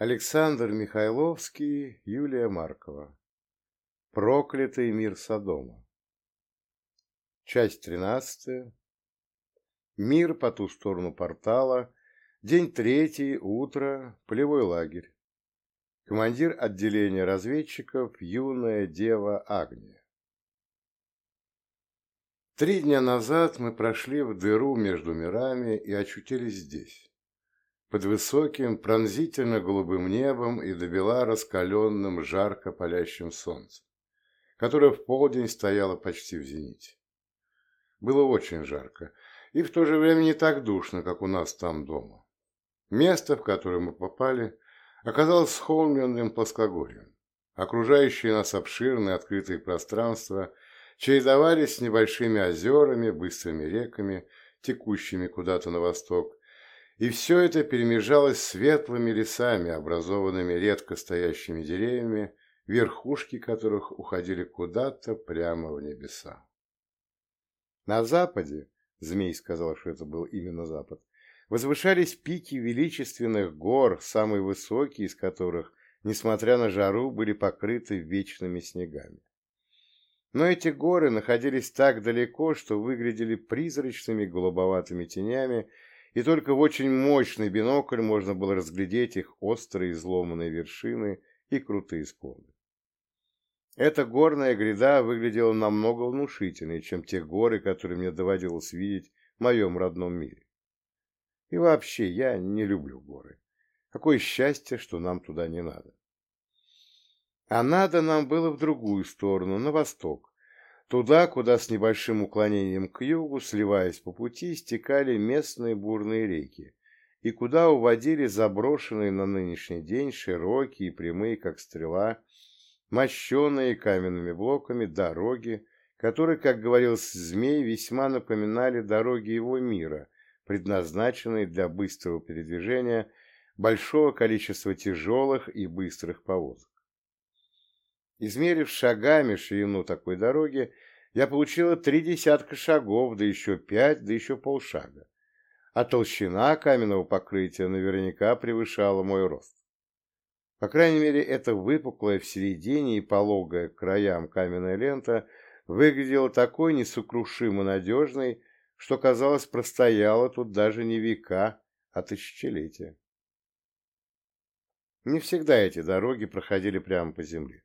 Александр Михайловский, Юлия Маркова. Проклятый мир Содома. Часть тринадцатая. Мир по ту сторону портала. День третий, утро, полевой лагерь. Командир отделения разведчиков юная дева Агния. Три дня назад мы прошли в дыру между мирами и очутились здесь под высоким пронзительно-голубым небом и добела раскаленным жарко палящим солнцем, которое в полдень стояло почти в зените. Было очень жарко и в то же время не так душно, как у нас там дома. Место, в которое мы попали, оказалось схолмленным плоскогорьем. Окружающие нас обширные открытые пространства чередовались с небольшими озерами, быстрыми реками, текущими куда-то на восток, и все это перемежалось светлыми лесами, образованными редко стоящими деревьями, верхушки которых уходили куда-то прямо в небеса. На западе, Змей сказал, что это был именно запад, возвышались пики величественных гор, самые высокие из которых, несмотря на жару, были покрыты вечными снегами. Но эти горы находились так далеко, что выглядели призрачными голубоватыми тенями и только в очень мощный бинокль можно было разглядеть их острые изломанные вершины и крутые склоны. Эта горная гряда выглядела намного внушительнее, чем те горы, которые мне доводилось видеть в моем родном мире. И вообще, я не люблю горы. Какое счастье, что нам туда не надо. А надо нам было в другую сторону, на восток, Туда, куда с небольшим уклонением к югу, сливаясь по пути, стекали местные бурные реки, и куда уводили заброшенные на нынешний день широкие и прямые, как стрела, мощенные каменными блоками дороги, которые, как говорил змей, весьма напоминали дороги его мира, предназначенные для быстрого передвижения большого количества тяжелых и быстрых повозок. Измерив шагами ширину такой дороги, я получила три десятка шагов, да еще пять, да еще полшага. А толщина каменного покрытия наверняка превышала мой рост. По крайней мере, эта выпуклая в середине и пологая к краям каменная лента выглядела такой несокрушимо надежной, что, казалось, простояла тут даже не века, а тысячелетия. Не всегда эти дороги проходили прямо по земле.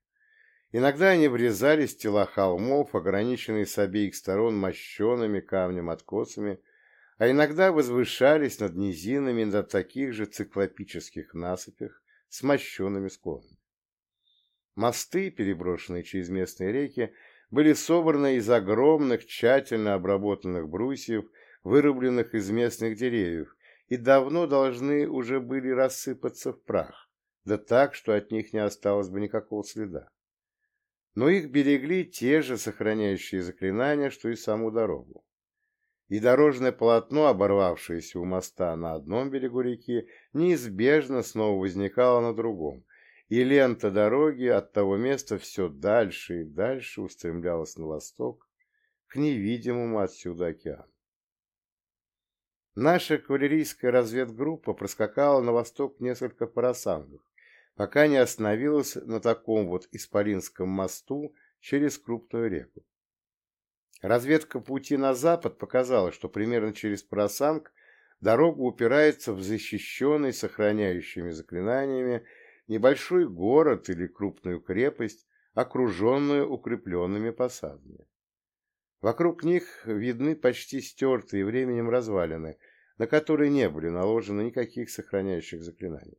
Иногда они врезались в тела холмов, ограниченные с обеих сторон мощеными камнем откосами, а иногда возвышались над низинами на таких же циклопических насыпях с мощенными склонами. Мосты, переброшенные через местные реки, были собраны из огромных, тщательно обработанных брусьев, вырубленных из местных деревьев, и давно должны уже были рассыпаться в прах, да так, что от них не осталось бы никакого следа но их берегли те же сохраняющие заклинания, что и саму дорогу. И дорожное полотно, оборвавшееся у моста на одном берегу реки, неизбежно снова возникало на другом, и лента дороги от того места все дальше и дальше устремлялась на восток, к невидимому отсюда океану. Наша кавалерийская разведгруппа проскакала на восток несколько парасангов, пока не остановилась на таком вот Исполинском мосту через крупную реку. Разведка пути на запад показала, что примерно через Парасанг дорога упирается в защищенный сохраняющими заклинаниями небольшой город или крупную крепость, окруженную укрепленными посадами. Вокруг них видны почти стертые временем развалины, на которые не были наложены никаких сохраняющих заклинаний.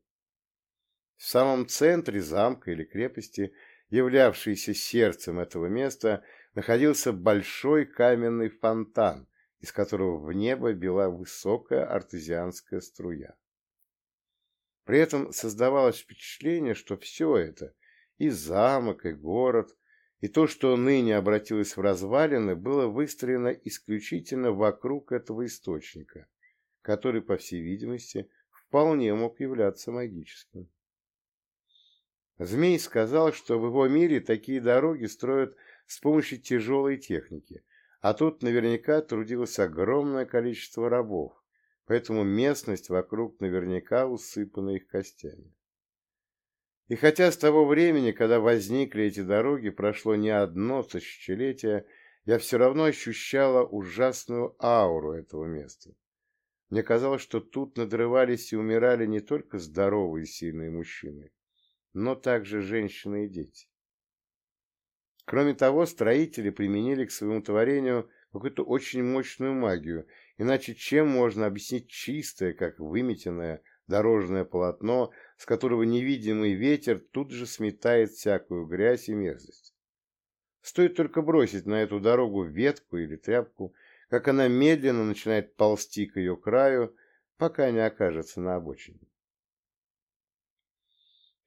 В самом центре замка или крепости, являвшейся сердцем этого места, находился большой каменный фонтан, из которого в небо била высокая артезианская струя. При этом создавалось впечатление, что все это, и замок, и город, и то, что ныне обратилось в развалины, было выстроено исключительно вокруг этого источника, который, по всей видимости, вполне мог являться магическим. Змей сказал, что в его мире такие дороги строят с помощью тяжелой техники, а тут наверняка трудилось огромное количество рабов, поэтому местность вокруг наверняка усыпана их костями. И хотя с того времени, когда возникли эти дороги, прошло не одно тысячелетие, я все равно ощущала ужасную ауру этого места. Мне казалось, что тут надрывались и умирали не только здоровые сильные мужчины, но также женщины и дети. Кроме того, строители применили к своему творению какую-то очень мощную магию, иначе чем можно объяснить чистое, как выметенное, дорожное полотно, с которого невидимый ветер тут же сметает всякую грязь и мерзость. Стоит только бросить на эту дорогу ветку или тряпку, как она медленно начинает ползти к ее краю, пока не окажется на обочине.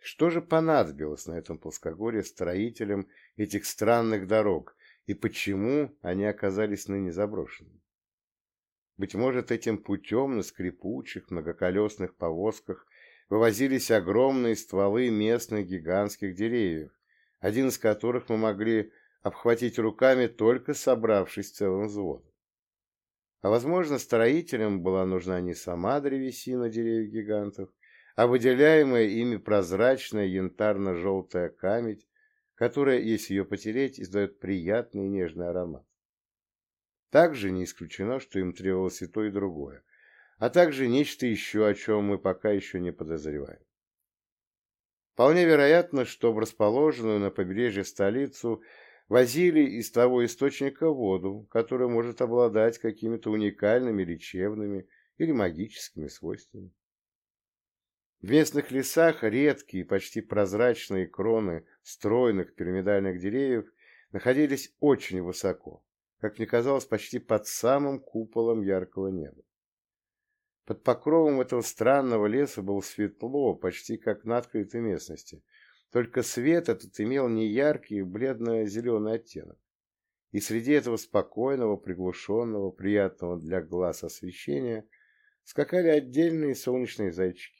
Что же понадобилось на этом плоскогорье строителям этих странных дорог, и почему они оказались ныне заброшенными? Быть может, этим путем на скрипучих многоколесных повозках вывозились огромные стволы местных гигантских деревьев, один из которых мы могли обхватить руками, только собравшись целым взводом. А возможно, строителям была нужна не сама древесина деревьев гигантов, а выделяемая ими прозрачная янтарно-желтая камедь, которая, если ее потереть, издает приятный нежный аромат. Также не исключено, что им требовалось и то, и другое, а также нечто еще, о чем мы пока еще не подозреваем. Вполне вероятно, что в расположенную на побережье столицу возили из того источника воду, которая может обладать какими-то уникальными лечебными или магическими свойствами. В местных лесах редкие, почти прозрачные кроны стройных пирамидальных деревьев находились очень высоко, как мне казалось, почти под самым куполом яркого неба. Под покровом этого странного леса было светло, почти как на открытой местности, только свет этот имел неяркий бледно-зеленый оттенок. И среди этого спокойного, приглушенного, приятного для глаз освещения скакали отдельные солнечные зайчики,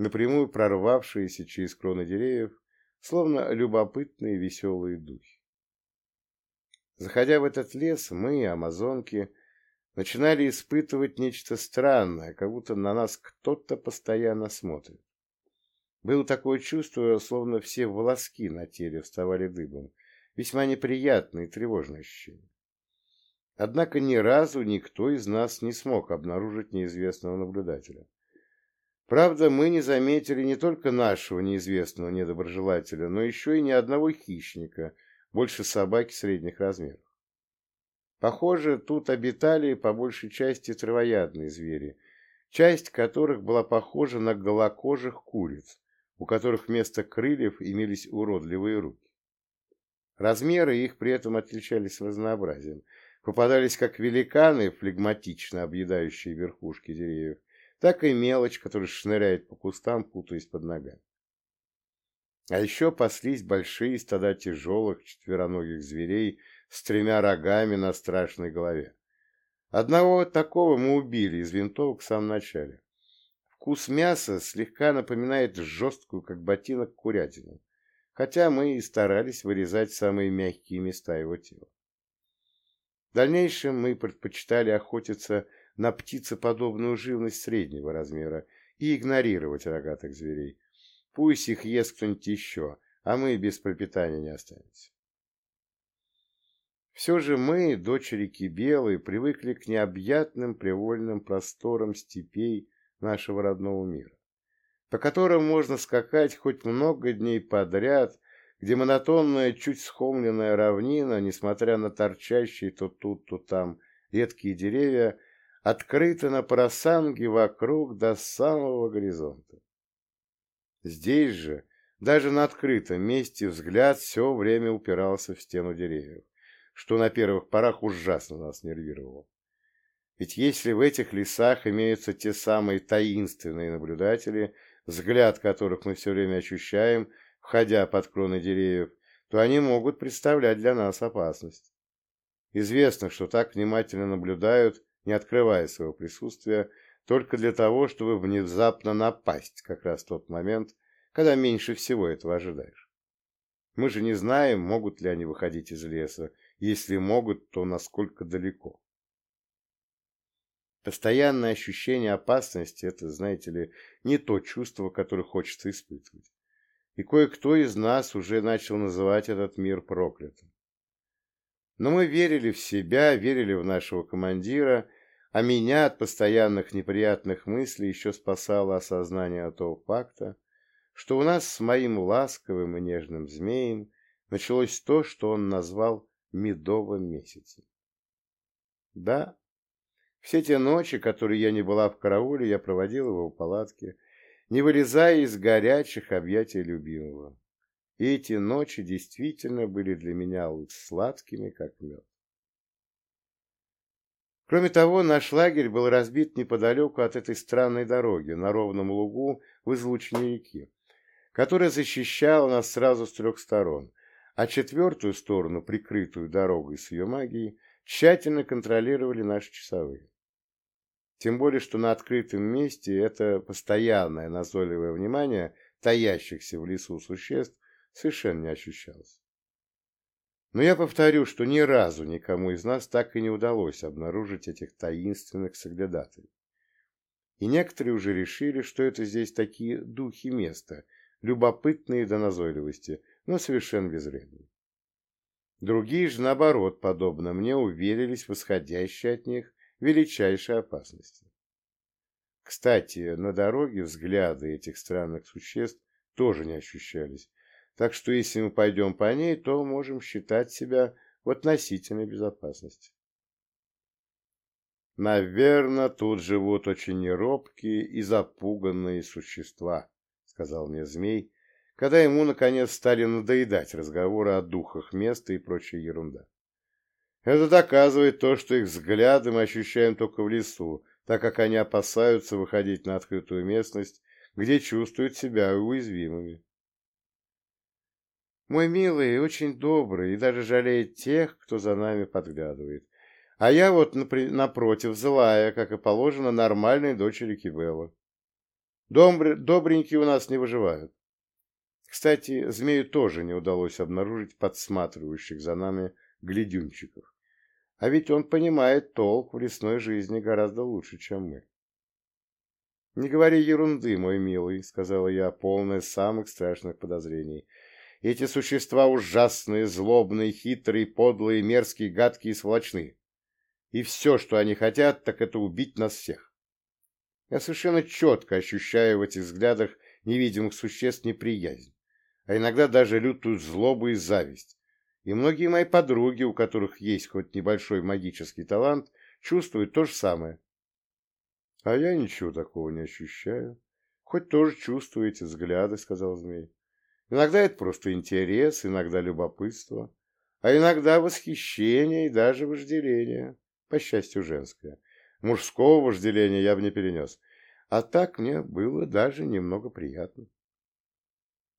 напрямую прорвавшиеся через кроны деревьев, словно любопытные веселые духи. Заходя в этот лес, мы, амазонки, начинали испытывать нечто странное, как будто на нас кто-то постоянно смотрит. Было такое чувство, словно все волоски на теле вставали дыбом. Весьма неприятное и тревожное ощущение. Однако ни разу никто из нас не смог обнаружить неизвестного наблюдателя. Правда, мы не заметили не только нашего неизвестного недоброжелателя, но еще и ни одного хищника – больше собаки средних размеров. Похоже, тут обитали по большей части травоядные звери, часть которых была похожа на голокожих куриц, у которых вместо крыльев имелись уродливые руки. Размеры их при этом отличались разнообразием. Попадались как великаны, флегматично объедающие верхушки деревьев, так и мелочь, которая шныряет по кустам, путаясь под ногами. А еще паслись большие стада тяжелых четвероногих зверей с тремя рогами на страшной голове. Одного такого мы убили из винтовок в самом начале. Вкус мяса слегка напоминает жесткую, как ботинок, курятину, хотя мы и старались вырезать самые мягкие места его тела. В дальнейшем мы предпочитали охотиться на птицеподобную живность среднего размера и игнорировать рогатых зверей, Пусть их ест кто-нибудь еще, а мы без пропитания не останемся. Все же мы, дочери Кибелы, привыкли к необъятным привольным просторам степей нашего родного мира, по которым можно скакать хоть много дней подряд, где монотонная, чуть схомленная равнина, несмотря на торчащие то тут, то там редкие деревья, открыта на парасанге вокруг до самого горизонта. Здесь же, даже на открытом месте, взгляд все время упирался в стену деревьев, что на первых порах ужасно нас нервировало. Ведь если в этих лесах имеются те самые таинственные наблюдатели, взгляд которых мы все время ощущаем, входя под кроны деревьев, то они могут представлять для нас опасность. Известно, что так внимательно наблюдают, не открывая своего присутствия, только для того, чтобы внезапно напасть как раз в тот момент, когда меньше всего этого ожидаешь. Мы же не знаем, могут ли они выходить из леса, если могут, то насколько далеко. Постоянное ощущение опасности – это, знаете ли, не то чувство, которое хочется испытывать. и кое-кто из нас уже начал называть этот мир проклятым. Но мы верили в себя, верили в нашего командира, а меня от постоянных неприятных мыслей еще спасало осознание того факта, что у нас с моим ласковым и нежным змеем началось то, что он назвал медовым месяцем. Да, все те ночи, которые я не была в карауле, я проводила его в палатке, не вылезая из горячих объятий любимого. Эти ночи действительно были для меня сладкими, как мед. Кроме того, наш лагерь был разбит неподалеку от этой странной дороги, на ровном лугу в излучине реки, которая защищала нас сразу с трех сторон, а четвертую сторону, прикрытую дорогой с ее магией, тщательно контролировали наши часовые. Тем более, что на открытом месте это постоянное назойливое внимание таящихся в лесу существ совершенно не ощущалось. Но я повторю, что ни разу никому из нас так и не удалось обнаружить этих таинственных соглядателей. И некоторые уже решили, что это здесь такие духи места, любопытные до назойливости, но совершенно безвредные. Другие же, наоборот, подобно мне, уверились в исходящей от них величайшей опасности. Кстати, на дороге взгляды этих странных существ тоже не ощущались, так что если мы пойдем по ней, то можем считать себя в относительной безопасности. «Наверное, тут живут очень неробкие и запуганные существа», — сказал мне змей, когда ему, наконец, стали надоедать разговоры о духах места и прочая ерунда. Это доказывает то, что их взгляды мы ощущаем только в лесу, так как они опасаются выходить на открытую местность, где чувствуют себя уязвимыми. Мой милый очень добрый и даже жалеет тех, кто за нами подглядывает. А я вот, напротив, злая, как и положено нормальной дочери Кибелла. Добренькие у нас не выживают. Кстати, змею тоже не удалось обнаружить подсматривающих за нами глядюнчиков. А ведь он понимает толк в лесной жизни гораздо лучше, чем мы. «Не говори ерунды, мой милый», — сказала я, полная самых страшных подозрений. «Эти существа ужасные, злобные, хитрые, подлые, мерзкие, гадкие и сволочные. И все, что они хотят, так это убить нас всех. Я совершенно четко ощущаю в этих взглядах невидимых существ неприязнь, а иногда даже лютую злобу и зависть, и многие мои подруги, у которых есть хоть небольшой магический талант, чувствуют то же самое. А я ничего такого не ощущаю. Хоть тоже чувствую эти взгляды, сказал змей. Иногда это просто интерес, иногда любопытство, а иногда восхищение и даже вожделение, по счастью, женское. Мужского вожделения я бы не перенес. А так мне было даже немного приятно.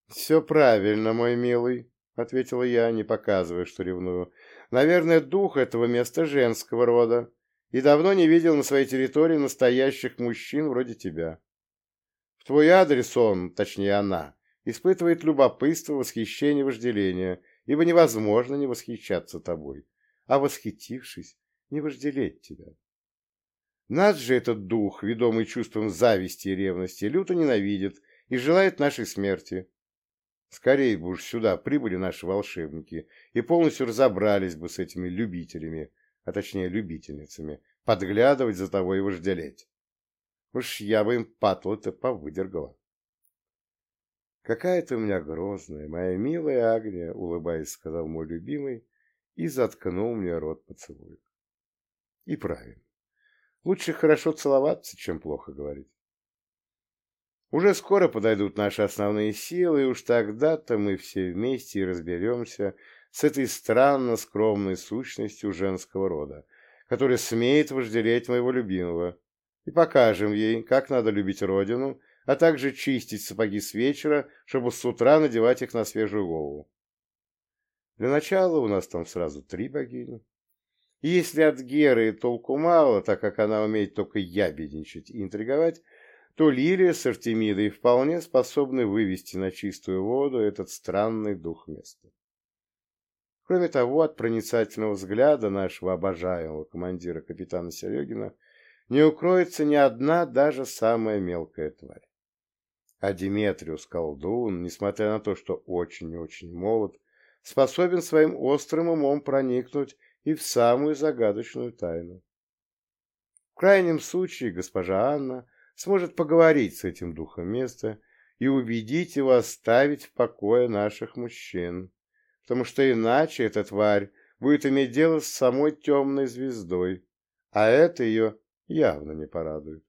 «Все правильно, мой милый», — ответила я, не показывая, что ревную. «Наверное, дух этого места женского рода, и давно не видел на своей территории настоящих мужчин вроде тебя. В твой адрес он, точнее она, испытывает любопытство, восхищение, вожделение, ибо невозможно не восхищаться тобой, а восхитившись, не вожделеть тебя. Нас же этот дух, ведомый чувством зависти и ревности, люто ненавидит и желает нашей смерти, Скорее бы уж сюда прибыли наши волшебники и полностью разобрались бы с этими любителями, а точнее любительницами, подглядывать за тобой и вожделеть. Уж я бы им патлы-то повыдергала. «Какая ты у меня грозная, моя милая Агния», — улыбаясь, сказал мой любимый и заткнул мне рот поцелуем. И правильно. Лучше хорошо целоваться, чем плохо говорить. Уже скоро подойдут наши основные силы, и уж тогда-то мы все вместе и разберемся с этой странно скромной сущностью женского рода, которая смеет вожделеть моего любимого, и покажем ей, как надо любить родину, а также чистить сапоги с вечера, чтобы с утра надевать их на свежую голову. Для начала у нас там сразу три богини. Если от Геры толку мало, так как она умеет только ябедничать и интриговать, то Лилия с Артемидой вполне способны вывести на чистую воду этот странный дух места. Кроме того, от проницательного взгляда нашего обожаемого командира капитана Серегина не укроется ни одна, даже самая мелкая тварь. А Диметриус колдун, несмотря на то, что очень и очень молод, способен своим острым умом проникнуть и в самую загадочную тайну. В крайнем случае госпожа Анна сможет поговорить с этим духом места и убедить его оставить в покое наших мужчин, потому что иначе эта тварь будет иметь дело с самой темной звездой, а это ее явно не порадует.